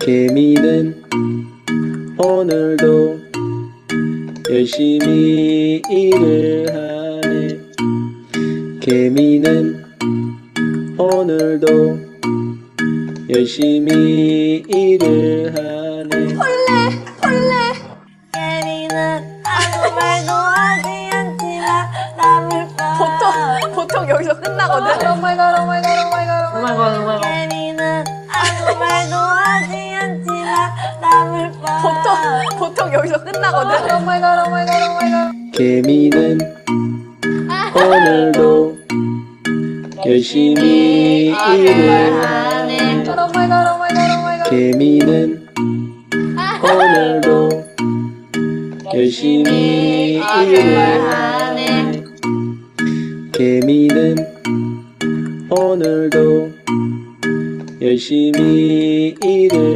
개미는 오늘도 열심히 일을 하네. 개미는 오늘도 열심히 일을 하네. 개미는 아무 말도 하지 않지만 나물 보통 보통 여기서 끝나거든. 오마이갓 오마이갓 오마이갓 오마이갓. 개미는 아무 말도 하지 여기서 끝나거든. Oh my god oh my god oh my god. 개미는 오늘도 열심히 일을 하네. Oh my god oh my god oh my god. 개미는 오늘도 열심히 일을 하네. 개미는 오늘도 열심히 일을